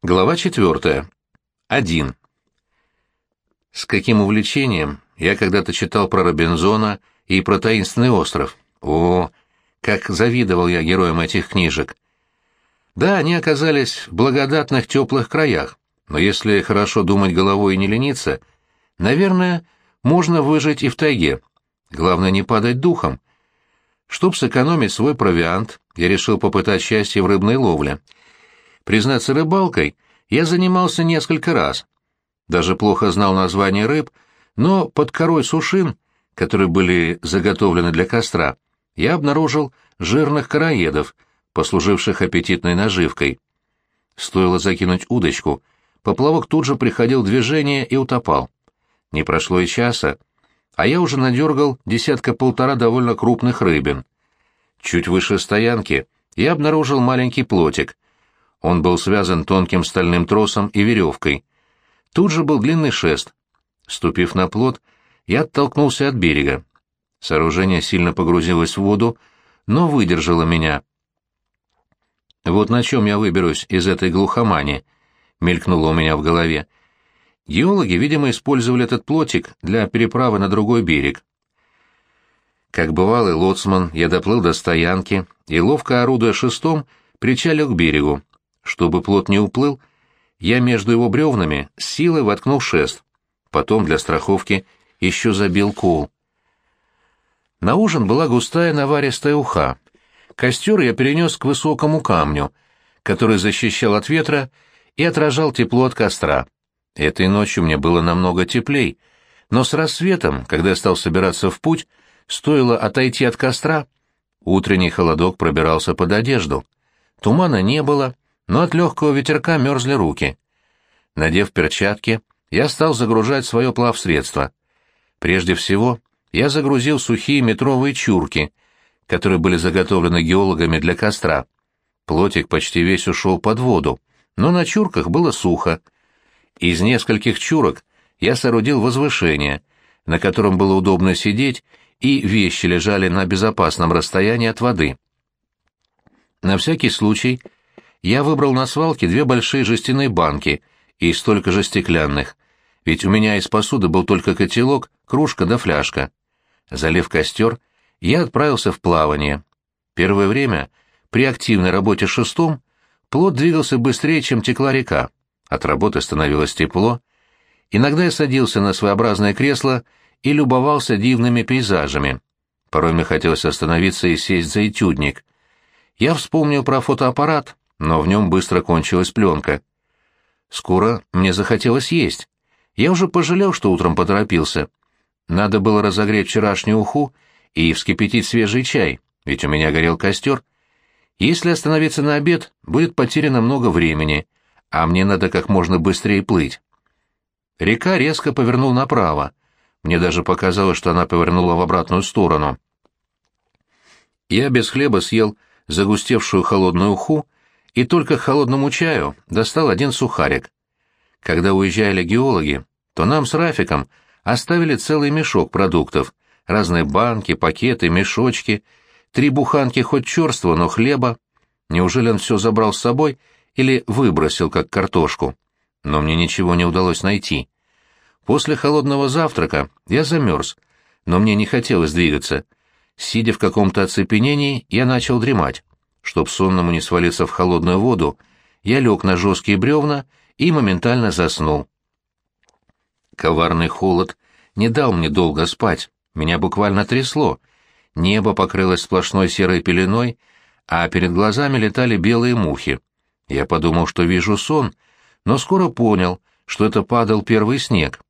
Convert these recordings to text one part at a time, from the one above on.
Глава четвертая. Один. С каким увлечением я когда-то читал про Робинзона и про таинственный остров. О, как завидовал я героям этих книжек. Да, они оказались в благодатных теплых краях, но если хорошо думать головой и не лениться, наверное, можно выжить и в тайге. Главное не падать духом. Чтоб сэкономить свой провиант, я решил попытать счастье в рыбной ловле — Признаться, рыбалкой я занимался несколько раз. Даже плохо знал название рыб, но под корой сушин, которые были заготовлены для костра, я обнаружил жирных короедов, послуживших аппетитной наживкой. Стоило закинуть удочку, поплавок тут же приходил в движение и утопал. Не прошло и часа, а я уже надергал десятка-полтора довольно крупных рыбин. Чуть выше стоянки я обнаружил маленький плотик — он был связан тонким стальным тросом и веревкой. Тут же был длинный шест. Ступив на плот, я оттолкнулся от берега. Сооружение сильно погрузилось в воду, но выдержало меня. «Вот на чем я выберусь из этой глухомани», — мелькнуло у меня в голове. Геологи, видимо, использовали этот плотик для переправы на другой берег. Как бывалый лоцман, я доплыл до стоянки и, ловко орудуя шестом, причалил к берегу. Чтобы плот не уплыл, я между его бревнами силой воткнул шест. Потом для страховки еще забил кол. На ужин была густая наваристая уха. Костер я перенес к высокому камню, который защищал от ветра и отражал тепло от костра. Этой ночью мне было намного теплей, но с рассветом, когда я стал собираться в путь, стоило отойти от костра, утренний холодок пробирался под одежду. Тумана не было, но от легкого ветерка мерзли руки. Надев перчатки, я стал загружать свое плавсредство. Прежде всего, я загрузил сухие метровые чурки, которые были заготовлены геологами для костра. Плотик почти весь ушел под воду, но на чурках было сухо. Из нескольких чурок я соорудил возвышение, на котором было удобно сидеть, и вещи лежали на безопасном расстоянии от воды. На всякий случай я выбрал на свалке две большие жестяные банки и столько же стеклянных, ведь у меня из посуды был только котелок, кружка да фляжка. Залив костер, я отправился в плавание. Первое время, при активной работе шестом, плод двигался быстрее, чем текла река. От работы становилось тепло. Иногда я садился на своеобразное кресло и любовался дивными пейзажами. Порой мне хотелось остановиться и сесть за этюдник. Я вспомнил про фотоаппарат, но в нем быстро кончилась пленка. Скоро мне захотелось есть. Я уже пожалел, что утром поторопился. Надо было разогреть вчерашнюю уху и вскипятить свежий чай, ведь у меня горел костер. Если остановиться на обед, будет потеряно много времени, а мне надо как можно быстрее плыть. Река резко повернула направо. Мне даже показалось, что она повернула в обратную сторону. Я без хлеба съел загустевшую холодную уху и только к холодному чаю достал один сухарик. Когда уезжали геологи, то нам с Рафиком оставили целый мешок продуктов, разные банки, пакеты, мешочки, три буханки хоть черства, но хлеба. Неужели он все забрал с собой или выбросил, как картошку? Но мне ничего не удалось найти. После холодного завтрака я замерз, но мне не хотелось двигаться. Сидя в каком-то оцепенении, я начал дремать. Чтоб сонному не свалиться в холодную воду, я лег на жесткие бревна и моментально заснул. Коварный холод не дал мне долго спать, меня буквально трясло. Небо покрылось сплошной серой пеленой, а перед глазами летали белые мухи. Я подумал, что вижу сон, но скоро понял, что это падал первый снег.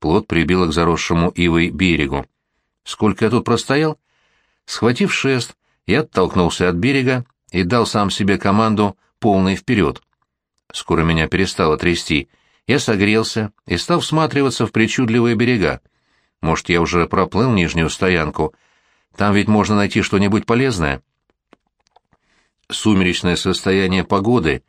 Плот прибило к заросшему ивой берегу. Сколько я тут простоял? Схватив шест, я оттолкнулся от берега и дал сам себе команду полный вперед. Скоро меня перестало трясти. Я согрелся и стал всматриваться в причудливые берега. Может, я уже проплыл нижнюю стоянку. Там ведь можно найти что-нибудь полезное. Сумеречное состояние погоды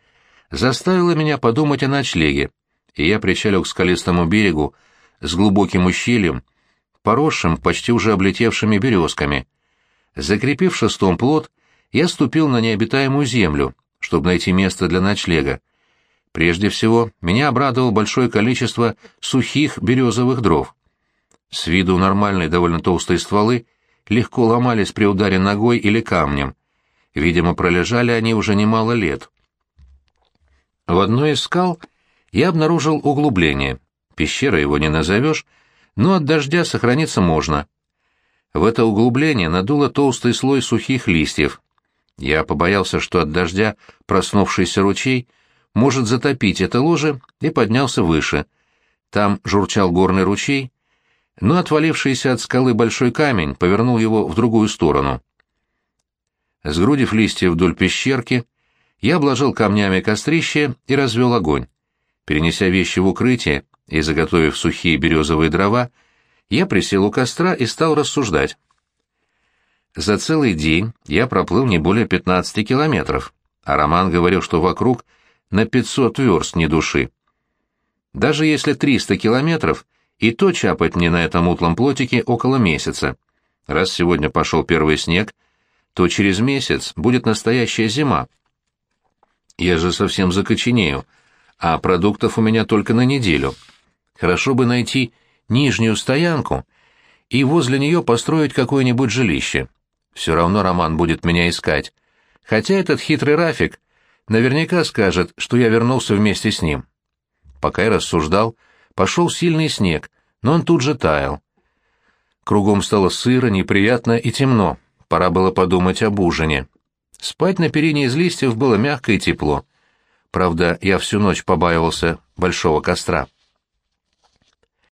заставило меня подумать о ночлеге, и я причалил к скалистому берегу с глубоким ущельем, поросшим почти уже облетевшими березками. Закрепив шестом плот, я ступил на необитаемую землю, чтобы найти место для ночлега. Прежде всего, меня обрадовало большое количество сухих березовых дров. С виду нормальные довольно толстые стволы легко ломались при ударе ногой или камнем. Видимо, пролежали они уже немало лет. В одной из скал я обнаружил углубление. Пещера его не назовешь, но от дождя сохраниться можно. В это углубление надуло толстый слой сухих листьев. Я побоялся, что от дождя проснувшийся ручей может затопить это ложе, и поднялся выше. Там журчал горный ручей, но отвалившийся от скалы большой камень повернул его в другую сторону. Сгрудив листья вдоль пещерки, я обложил камнями кострище и развел огонь. Перенеся вещи в укрытие и заготовив сухие березовые дрова, я присел у костра и стал рассуждать. За целый день я проплыл не более 15 километров, а Роман говорил, что вокруг на 500 верст ни души. Даже если 300 километров, и то чапать мне на этом утлом плотике около месяца. Раз сегодня пошел первый снег, то через месяц будет настоящая зима. Я же совсем закоченею, а продуктов у меня только на неделю. Хорошо бы найти нижнюю стоянку и возле нее построить какое-нибудь жилище. Все равно Роман будет меня искать. Хотя этот хитрый Рафик наверняка скажет, что я вернулся вместе с ним. Пока я рассуждал, пошел сильный снег, но он тут же таял. Кругом стало сыро, неприятно и темно. Пора было подумать об ужине. Спать на перине из листьев было мягко и тепло. Правда, я всю ночь побаивался большого костра.